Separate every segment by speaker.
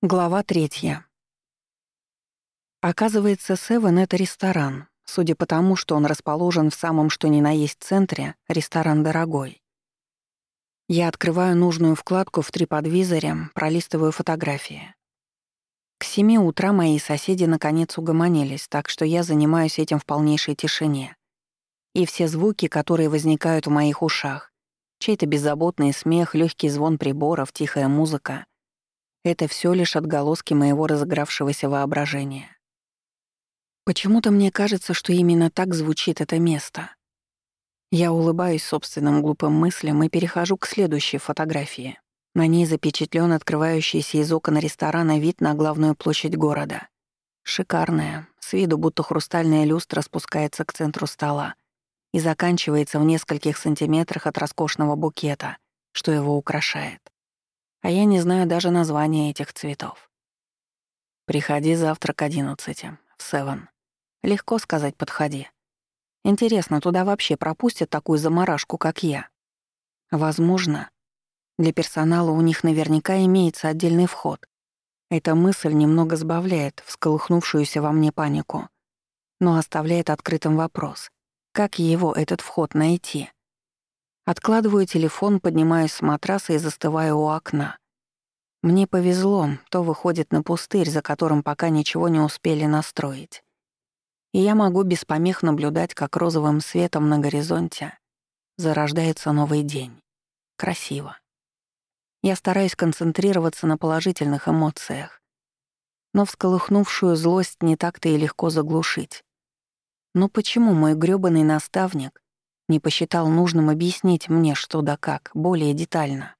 Speaker 1: Глава третья. Оказывается, Севен — это ресторан. Судя по тому, что он расположен в самом что ни на есть центре, ресторан дорогой. Я открываю нужную вкладку в триподвизоре, пролистываю фотографии. К семи утра мои соседи наконец угомонились, так что я занимаюсь этим в полнейшей тишине. И все звуки, которые возникают в моих ушах, чей-то беззаботный смех, легкий звон приборов, тихая музыка — это все лишь отголоски моего разыгравшегося воображения. Почему-то мне кажется, что именно так звучит это место. Я улыбаюсь собственным глупым мыслям и перехожу к следующей фотографии. На ней запечатлен открывающийся из окон ресторана вид на главную площадь города. Шикарная, с виду будто хрустальная люстра спускается к центру стола и заканчивается в нескольких сантиметрах от роскошного букета, что его украшает а я не знаю даже названия этих цветов. Приходи завтра к одиннадцати, в Севен. Легко сказать «подходи». Интересно, туда вообще пропустят такую заморашку, как я? Возможно. Для персонала у них наверняка имеется отдельный вход. Эта мысль немного сбавляет всколыхнувшуюся во мне панику, но оставляет открытым вопрос. Как его, этот вход, найти? Откладываю телефон, поднимаюсь с матраса и застываю у окна. Мне повезло, то выходит на пустырь, за которым пока ничего не успели настроить. И я могу без помех наблюдать, как розовым светом на горизонте зарождается новый день. Красиво. Я стараюсь концентрироваться на положительных эмоциях, но всколыхнувшую злость не так-то и легко заглушить. Но почему мой грёбаный наставник не посчитал нужным объяснить мне, что да как, более детально.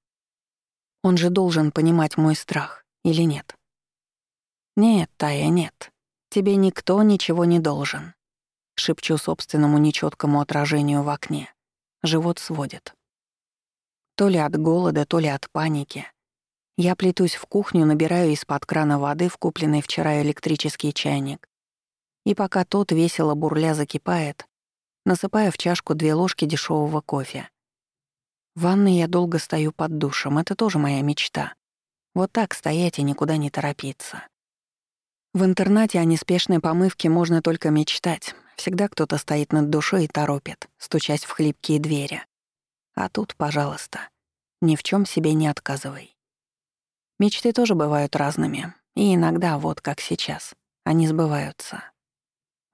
Speaker 1: Он же должен понимать мой страх, или нет? Нет, Тая, нет. Тебе никто ничего не должен. Шепчу собственному нечеткому отражению в окне. Живот сводит. То ли от голода, то ли от паники. Я плетусь в кухню, набираю из-под крана воды в купленный вчера электрический чайник. И пока тот весело бурля закипает, насыпая в чашку две ложки дешевого кофе. В ванной я долго стою под душем, это тоже моя мечта. Вот так стоять и никуда не торопиться. В интернате о неспешной помывке можно только мечтать. Всегда кто-то стоит над душой и торопит, стучась в хлипкие двери. А тут, пожалуйста, ни в чем себе не отказывай. Мечты тоже бывают разными, и иногда, вот как сейчас, они сбываются.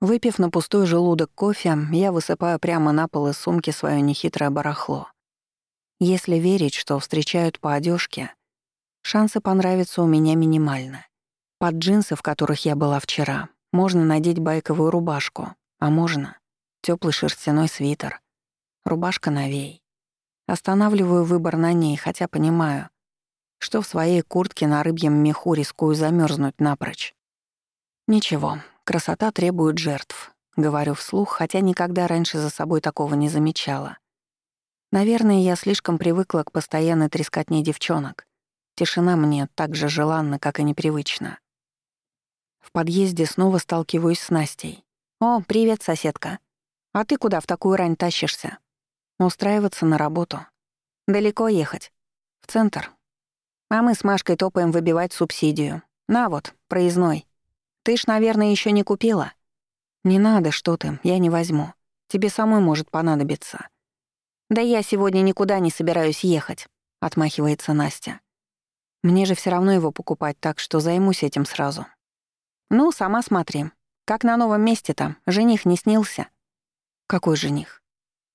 Speaker 1: Выпив на пустой желудок кофе, я высыпаю прямо на пол из сумки своё нехитрое барахло. Если верить, что встречают по одежке, шансы понравиться у меня минимальны. Под джинсы, в которых я была вчера, можно надеть байковую рубашку, а можно теплый шерстяной свитер. Рубашка новей. Останавливаю выбор на ней, хотя понимаю, что в своей куртке на рыбьем меху рискую замерзнуть напрочь. Ничего, Красота требует жертв, говорю вслух, хотя никогда раньше за собой такого не замечала. Наверное, я слишком привыкла к постоянной трескотне девчонок. Тишина мне так же желанна, как и непривычна. В подъезде снова сталкиваюсь с Настей. «О, привет, соседка. А ты куда в такую рань тащишься?» «Устраиваться на работу. Далеко ехать. В центр. А мы с Машкой топаем выбивать субсидию. На вот, проездной. Ты ж, наверное, еще не купила?» «Не надо, что ты, я не возьму. Тебе самой может понадобиться». «Да я сегодня никуда не собираюсь ехать», — отмахивается Настя. «Мне же все равно его покупать, так что займусь этим сразу». «Ну, сама смотри. Как на новом месте-то? Жених не снился?» «Какой жених?»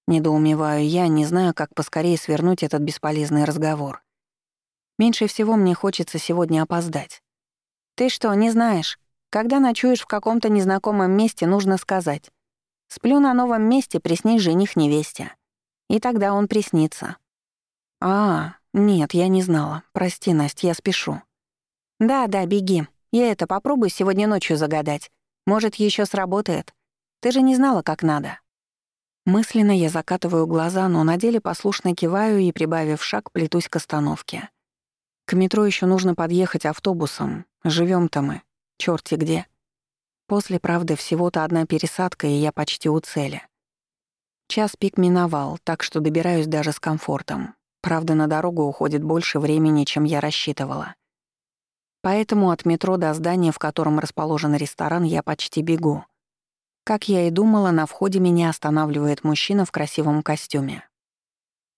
Speaker 1: Недоумеваю я, не знаю, как поскорее свернуть этот бесполезный разговор. Меньше всего мне хочется сегодня опоздать. «Ты что, не знаешь? Когда ночуешь в каком-то незнакомом месте, нужно сказать «Сплю на новом месте, приснись жених невесте». И тогда он приснится. «А, нет, я не знала. Прости, Настя, я спешу». «Да-да, беги. Я это попробую сегодня ночью загадать. Может, еще сработает. Ты же не знала, как надо». Мысленно я закатываю глаза, но на деле послушно киваю и, прибавив шаг, плетусь к остановке. К метро еще нужно подъехать автобусом. живем то мы. Чёрти где. После, правды, всего-то одна пересадка, и я почти у цели. Час пик миновал, так что добираюсь даже с комфортом. Правда, на дорогу уходит больше времени, чем я рассчитывала. Поэтому от метро до здания, в котором расположен ресторан, я почти бегу. Как я и думала, на входе меня останавливает мужчина в красивом костюме.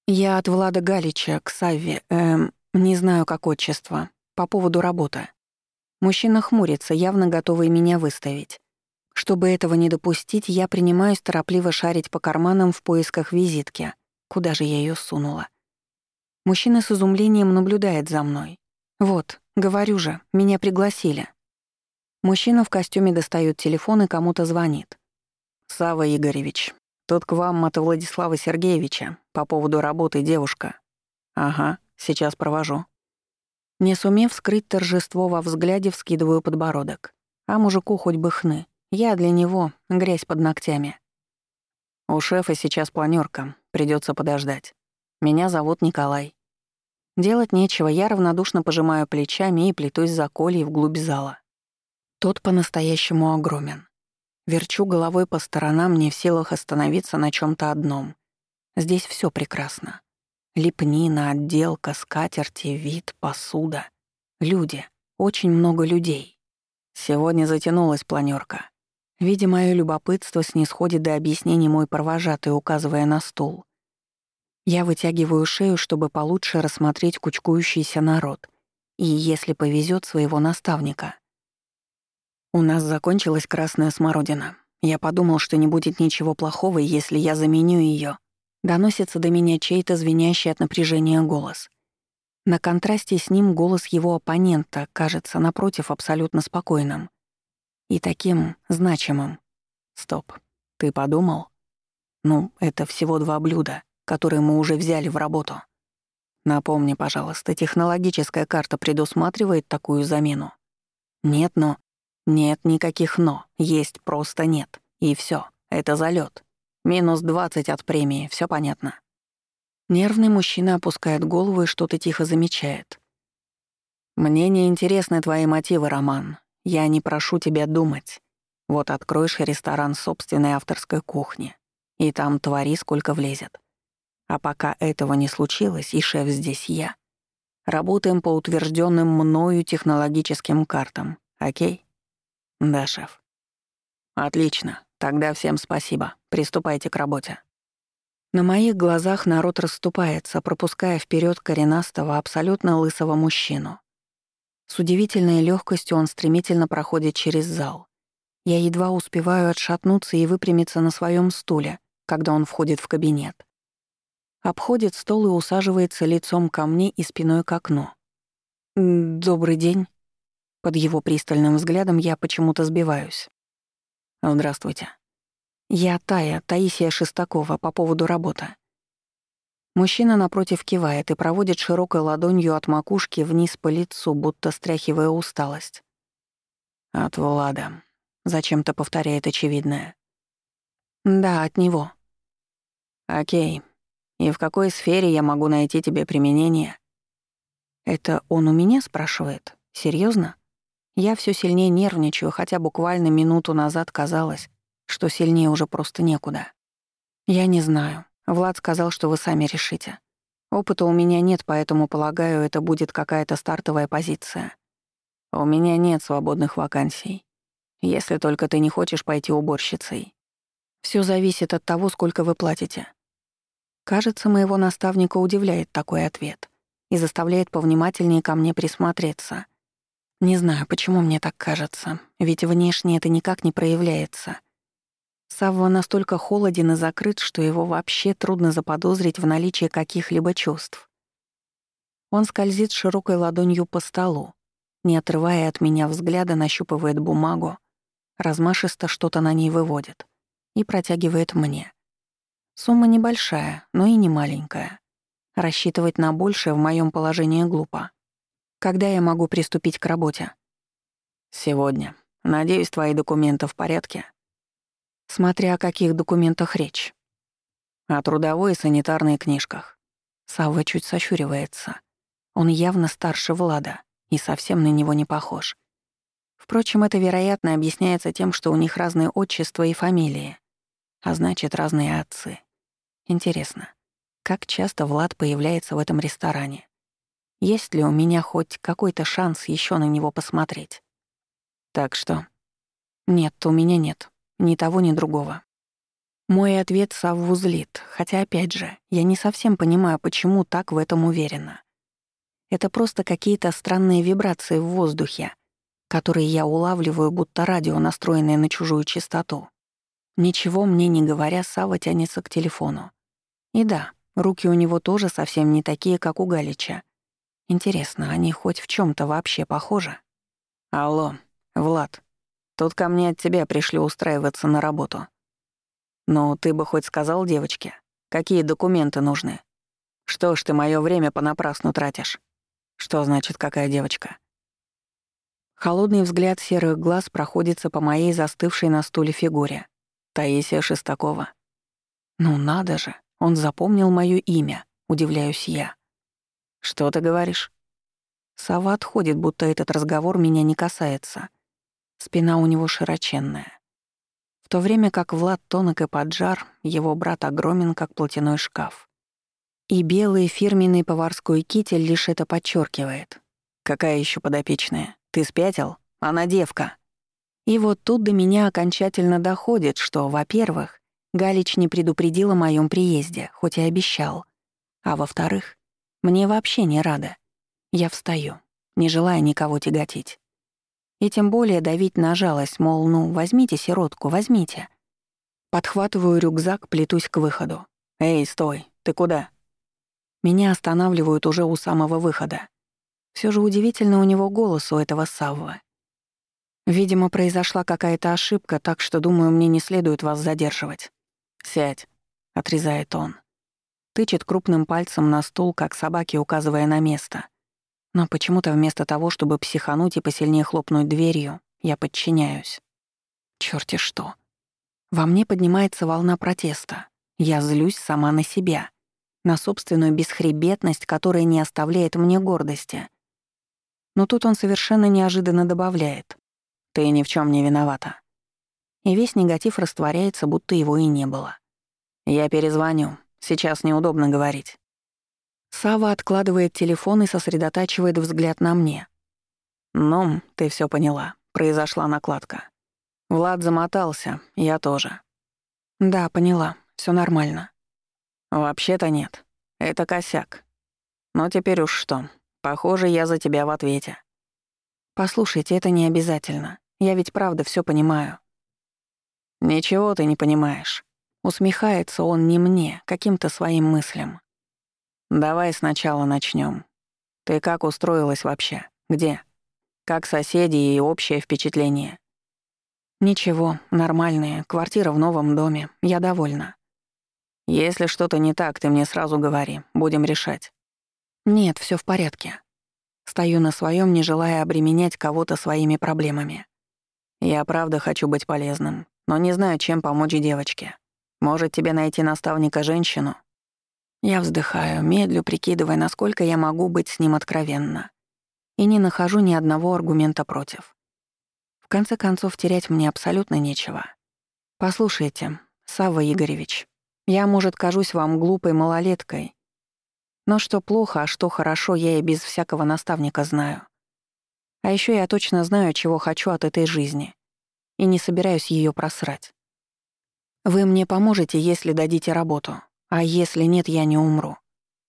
Speaker 1: Я от Влада Галича к Савве, эм, не знаю, как отчество, по поводу работы. Мужчина хмурится, явно готовый меня выставить. Чтобы этого не допустить, я принимаюсь торопливо шарить по карманам в поисках визитки. Куда же я ее сунула? Мужчина с изумлением наблюдает за мной. Вот, говорю же, меня пригласили. Мужчина в костюме достает телефон и кому-то звонит. «Сава Игоревич, тут к вам от Владислава Сергеевича по поводу работы девушка». «Ага, сейчас провожу». Не сумев скрыть торжество во взгляде, вскидываю подбородок. А мужику хоть бы хны. Я для него — грязь под ногтями. У шефа сейчас планёрка, придётся подождать. Меня зовут Николай. Делать нечего, я равнодушно пожимаю плечами и плетусь за Колей вглубь зала. Тот по-настоящему огромен. Верчу головой по сторонам, не в силах остановиться на чем то одном. Здесь все прекрасно. Лепнина, отделка, скатерти, вид, посуда. Люди. Очень много людей. Сегодня затянулась планерка. Видя моё любопытство, снисходит до объяснений мой провожатый, указывая на стул. Я вытягиваю шею, чтобы получше рассмотреть кучкующийся народ. И, если повезет, своего наставника. У нас закончилась красная смородина. Я подумал, что не будет ничего плохого, если я заменю ее Доносится до меня чей-то звенящий от напряжения голос. На контрасте с ним голос его оппонента кажется, напротив, абсолютно спокойным. И таким значимым. Стоп. Ты подумал? Ну, это всего два блюда, которые мы уже взяли в работу. Напомни, пожалуйста, технологическая карта предусматривает такую замену? Нет, но... Нет никаких «но». Есть просто «нет». И все. Это залет. Минус двадцать от премии, все понятно. Нервный мужчина опускает голову и что-то тихо замечает. «Мне не интересны твои мотивы, Роман. Я не прошу тебя думать. Вот откроешь ресторан собственной авторской кухни, и там твори, сколько влезет. А пока этого не случилось, и шеф здесь я, работаем по утвержденным мною технологическим картам, окей? Да, шеф. Отлично. Тогда всем спасибо. Приступайте к работе. На моих глазах народ расступается, пропуская вперед коренастого, абсолютно лысого мужчину. С удивительной легкостью он стремительно проходит через зал. Я едва успеваю отшатнуться и выпрямиться на своем стуле, когда он входит в кабинет. Обходит стол и усаживается лицом ко мне и спиной к окну. «Добрый день». Под его пристальным взглядом я почему-то сбиваюсь. «Здравствуйте. Я Тая, Таисия Шестакова, по поводу работы». Мужчина напротив кивает и проводит широкой ладонью от макушки вниз по лицу, будто стряхивая усталость. «От Влада», — зачем-то повторяет очевидное. «Да, от него». «Окей. И в какой сфере я могу найти тебе применение?» «Это он у меня спрашивает? Серьезно? Я все сильнее нервничаю, хотя буквально минуту назад казалось, что сильнее уже просто некуда. Я не знаю. Влад сказал, что вы сами решите. Опыта у меня нет, поэтому, полагаю, это будет какая-то стартовая позиция. У меня нет свободных вакансий. Если только ты не хочешь пойти уборщицей. Все зависит от того, сколько вы платите. Кажется, моего наставника удивляет такой ответ и заставляет повнимательнее ко мне присмотреться. Не знаю, почему мне так кажется, ведь внешне это никак не проявляется. Савва настолько холоден и закрыт, что его вообще трудно заподозрить в наличии каких-либо чувств. Он скользит широкой ладонью по столу, не отрывая от меня взгляда, нащупывает бумагу, размашисто что-то на ней выводит и протягивает мне. Сумма небольшая, но и не маленькая. Рассчитывать на большее в моем положении глупо. Когда я могу приступить к работе? Сегодня. Надеюсь, твои документы в порядке. Смотря о каких документах речь. О трудовой и санитарной книжках. Савва чуть сощуривается. Он явно старше Влада и совсем на него не похож. Впрочем, это, вероятно, объясняется тем, что у них разные отчества и фамилии, а значит, разные отцы. Интересно, как часто Влад появляется в этом ресторане? Есть ли у меня хоть какой-то шанс еще на него посмотреть. Так что... Нет, у меня нет. Ни того, ни другого. Мой ответ Савву злит, хотя, опять же, я не совсем понимаю, почему так в этом уверена. Это просто какие-то странные вибрации в воздухе, которые я улавливаю, будто радио, настроенное на чужую частоту. Ничего мне не говоря, Сава тянется к телефону. И да, руки у него тоже совсем не такие, как у Галича. Интересно, они хоть в чем то вообще похожи? Алло, Влад, тут ко мне от тебя пришли устраиваться на работу. Ну, ты бы хоть сказал девочке, какие документы нужны? Что ж ты моё время понапрасну тратишь? Что значит какая девочка? Холодный взгляд серых глаз проходится по моей застывшей на стуле фигуре. Таисия Шестакова. Ну надо же, он запомнил моё имя, удивляюсь я. Что ты говоришь? Сова отходит, будто этот разговор меня не касается. Спина у него широченная. В то время как Влад тонок и поджар, его брат огромен, как платяной шкаф. И белый фирменный поварской китель лишь это подчеркивает. Какая еще подопечная? Ты спятил? Она девка. И вот тут до меня окончательно доходит, что, во-первых, Галич не предупредил о моем приезде, хоть и обещал. А во-вторых, мне вообще не рада. Я встаю, не желая никого тяготить. И тем более давить на жалость, мол, ну, возьмите сиротку, возьмите. Подхватываю рюкзак, плетусь к выходу. «Эй, стой, ты куда?» Меня останавливают уже у самого выхода. Все же удивительно у него голос у этого Савва. Видимо, произошла какая-то ошибка, так что, думаю, мне не следует вас задерживать. «Сядь», — отрезает он. Тычет крупным пальцем на стул, как собаки, указывая на место. Но почему-то вместо того, чтобы психануть и посильнее хлопнуть дверью, я подчиняюсь. Чёрти что. Во мне поднимается волна протеста. Я злюсь сама на себя. На собственную бесхребетность, которая не оставляет мне гордости. Но тут он совершенно неожиданно добавляет. Ты ни в чем не виновата. И весь негатив растворяется, будто его и не было. Я перезвоню. Сейчас неудобно говорить. Сава откладывает телефон и сосредотачивает взгляд на мне. «Ну, ты все поняла. Произошла накладка. Влад замотался, я тоже». «Да, поняла. Все нормально». «Вообще-то нет. Это косяк. Но теперь уж что. Похоже, я за тебя в ответе». «Послушайте, это не обязательно. Я ведь правда все понимаю». «Ничего ты не понимаешь». Усмехается он не мне, каким-то своим мыслям. «Давай сначала начнем. Ты как устроилась вообще? Где? Как соседи и общее впечатление?» «Ничего, нормальные. Квартира в новом доме. Я довольна». «Если что-то не так, ты мне сразу говори. Будем решать». «Нет, все в порядке». Стою на своем, не желая обременять кого-то своими проблемами. Я правда хочу быть полезным, но не знаю, чем помочь девочке. Может, тебе найти наставника-женщину?» Я вздыхаю, медлю, прикидывая, насколько я могу быть с ним откровенна. И не нахожу ни одного аргумента против. В конце концов, терять мне абсолютно нечего. Послушайте, Савва Игоревич, я, может, кажусь вам глупой малолеткой, но что плохо, а что хорошо, я и без всякого наставника знаю. А еще я точно знаю, чего хочу от этой жизни, и не собираюсь ее просрать. Вы мне поможете, если дадите работу, а если нет, я не умру.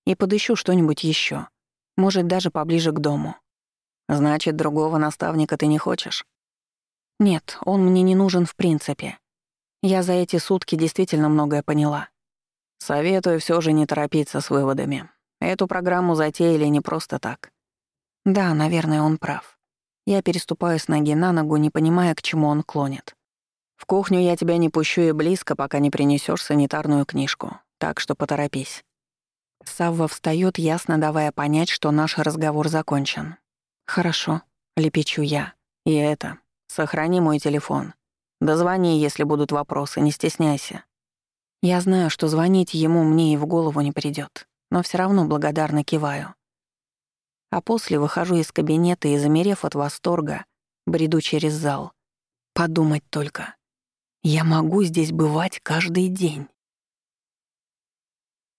Speaker 1: И подыщу что-нибудь еще, может, даже поближе к дому. Значит, другого наставника ты не хочешь? Нет, он мне не нужен в принципе. Я за эти сутки действительно многое поняла. Советую все же не торопиться с выводами. Эту программу затеяли не просто так. Да, наверное, он прав. Я переступаю с ноги на ногу, не понимая, к чему он клонит. В кухню я тебя не пущу и близко, пока не принесешь санитарную книжку, так что поторопись. Савва встаёт, ясно давая понять, что наш разговор закончен. «Хорошо», — лепечу я. «И это. Сохрани мой телефон. Дозвони, если будут вопросы, не стесняйся». Я знаю, что звонить ему мне и в голову не придёт, но всё равно благодарно киваю. А после выхожу из кабинета и, замерев от восторга, бреду через зал. Подумать только. Я могу здесь бывать каждый день.